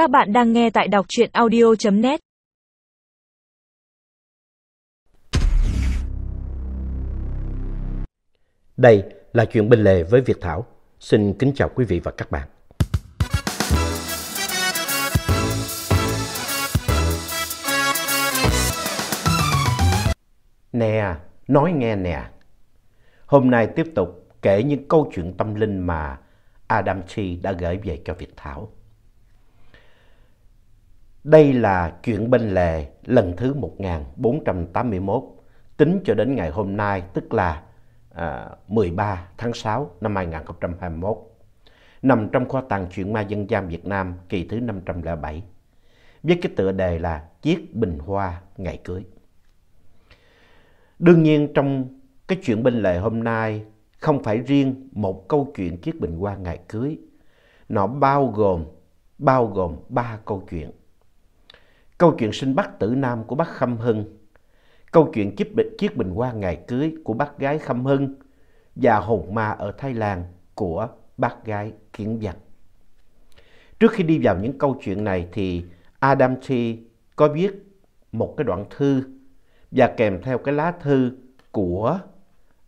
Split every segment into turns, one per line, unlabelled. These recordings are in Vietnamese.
Các bạn đang nghe tại đọc truyện audio.net
Đây là chuyện bên lề với Việt Thảo. Xin kính chào quý vị và các bạn. Nè, nói nghe nè. Hôm nay tiếp tục kể những câu chuyện tâm linh mà Adam Chi đã gửi về cho Việt Thảo. Đây là chuyện bên lề lần thứ 1481 tính cho đến ngày hôm nay tức là à, 13 tháng 6 năm 2021 nằm trong kho tàng truyện ma dân gian Việt Nam kỳ thứ 507 với cái tựa đề là Chiếc bình hoa ngày cưới. Đương nhiên trong cái chuyện bên lề hôm nay không phải riêng một câu chuyện chiếc bình hoa ngày cưới. Nó bao gồm bao gồm ba câu chuyện. Câu chuyện sinh Bắc tử Nam của bác Khâm Hưng, câu chuyện chiếc bình, chiếc bình hoa ngày cưới của bác gái Khâm Hưng và hồn ma ở Thái Lan của bác gái Kiến Văn. Trước khi đi vào những câu chuyện này thì Adam T có viết một cái đoạn thư và kèm theo cái lá thư của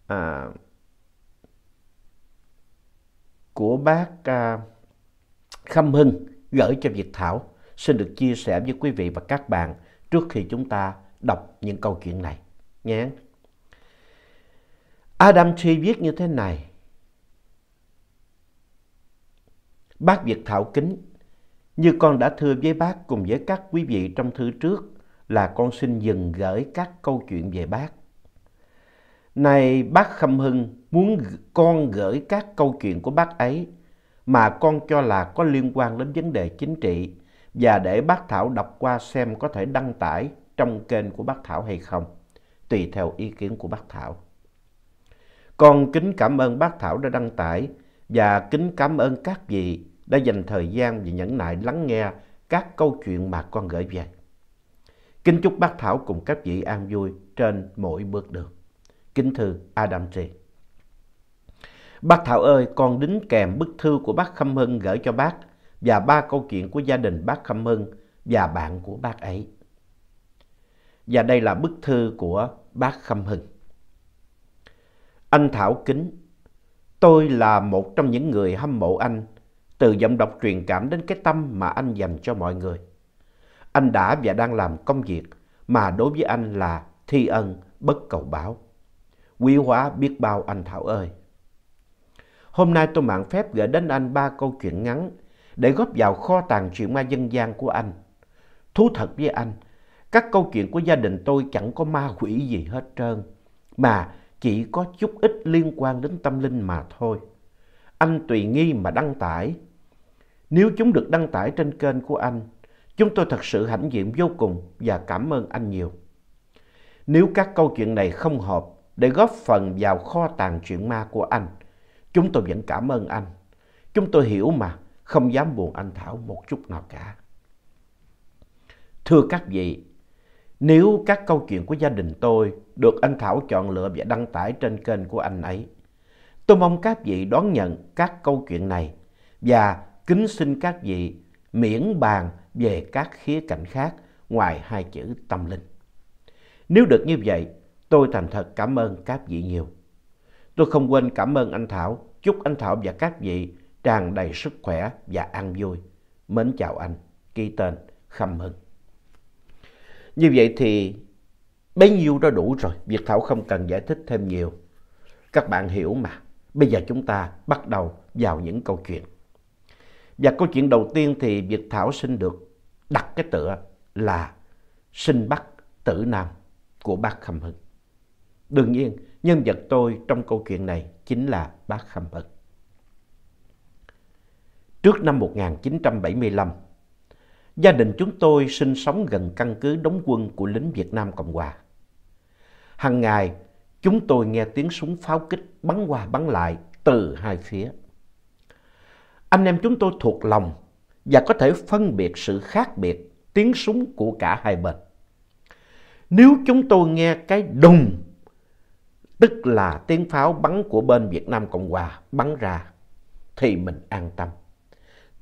à, của bác à, Khâm Hưng gửi cho Việt Thảo xin được chia sẻ với quý vị và các bạn trước khi chúng ta đọc những câu chuyện này nhé. Adam Tree viết như thế này. Bác Việt Thảo kính, như con đã thưa với bác cùng với các quý vị trong thư trước là con xin dừng gửi các câu chuyện về bác. Này bác Khâm Hưng muốn con gửi các câu chuyện của bác ấy mà con cho là có liên quan đến vấn đề chính trị và để bác Thảo đọc qua xem có thể đăng tải trong kênh của bác Thảo hay không, tùy theo ý kiến của bác Thảo. Con kính cảm ơn bác Thảo đã đăng tải và kính cảm ơn các vị đã dành thời gian và nhẫn nại lắng nghe các câu chuyện mà con gửi về. Kính chúc bác Thảo cùng các vị an vui trên mỗi bước đường. Kính thư Adam T. Bác Thảo ơi, con đính kèm bức thư của bác Khâm Hưng gửi cho bác và ba câu chuyện của gia đình bác Khâm Hưng và bạn của bác ấy. Và đây là bức thư của bác Khâm Hưng. Anh Thảo kính, tôi là một trong những người hâm mộ anh từ giọng đọc truyền cảm đến cái tâm mà anh dành cho mọi người. Anh đã và đang làm công việc mà đối với anh là thi ân bất cầu báo. Quý hóa biết bao anh Thảo ơi! Hôm nay tôi mạng phép gửi đến anh ba câu chuyện ngắn để góp vào kho tàng chuyện ma dân gian của anh. Thú thật với anh, các câu chuyện của gia đình tôi chẳng có ma quỷ gì hết trơn, mà chỉ có chút ít liên quan đến tâm linh mà thôi. Anh tùy nghi mà đăng tải. Nếu chúng được đăng tải trên kênh của anh, chúng tôi thật sự hãnh diện vô cùng và cảm ơn anh nhiều. Nếu các câu chuyện này không hợp để góp phần vào kho tàng chuyện ma của anh, chúng tôi vẫn cảm ơn anh. Chúng tôi hiểu mà, không dám buồn anh Thảo một chút nào cả. Thưa các vị, nếu các câu chuyện của gia đình tôi được anh Thảo chọn lựa và đăng tải trên kênh của anh ấy, tôi mong các vị đón nhận các câu chuyện này và kính xin các vị miễn bàn về các khía cạnh khác ngoài hai chữ tâm linh. Nếu được như vậy, tôi thành thật cảm ơn các vị nhiều. Tôi không quên cảm ơn anh Thảo, chúc anh Thảo và các vị tràn đầy sức khỏe và an vui. Mến chào anh, ký tên Khâm Hưng. Như vậy thì bấy nhiêu đó đủ rồi, Việt Thảo không cần giải thích thêm nhiều. Các bạn hiểu mà, bây giờ chúng ta bắt đầu vào những câu chuyện. Và câu chuyện đầu tiên thì Việt Thảo xin được đặt cái tựa là Sinh Bắc Tử Nam của bác Khâm Hưng. Đương nhiên, nhân vật tôi trong câu chuyện này chính là bác Khâm Hưng. Trước năm 1975, gia đình chúng tôi sinh sống gần căn cứ đóng quân của lính Việt Nam Cộng Hòa. Hằng ngày, chúng tôi nghe tiếng súng pháo kích bắn qua bắn lại từ hai phía. Anh em chúng tôi thuộc lòng và có thể phân biệt sự khác biệt tiếng súng của cả hai bên. Nếu chúng tôi nghe cái đùng, tức là tiếng pháo bắn của bên Việt Nam Cộng Hòa bắn ra, thì mình an tâm.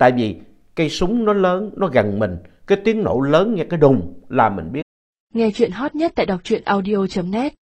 Tại vì cây súng nó lớn, nó gần mình, cái tiếng nổ lớn nghe cái đùng là mình biết.
Nghe chuyện hot nhất tại đọc truyện audio.net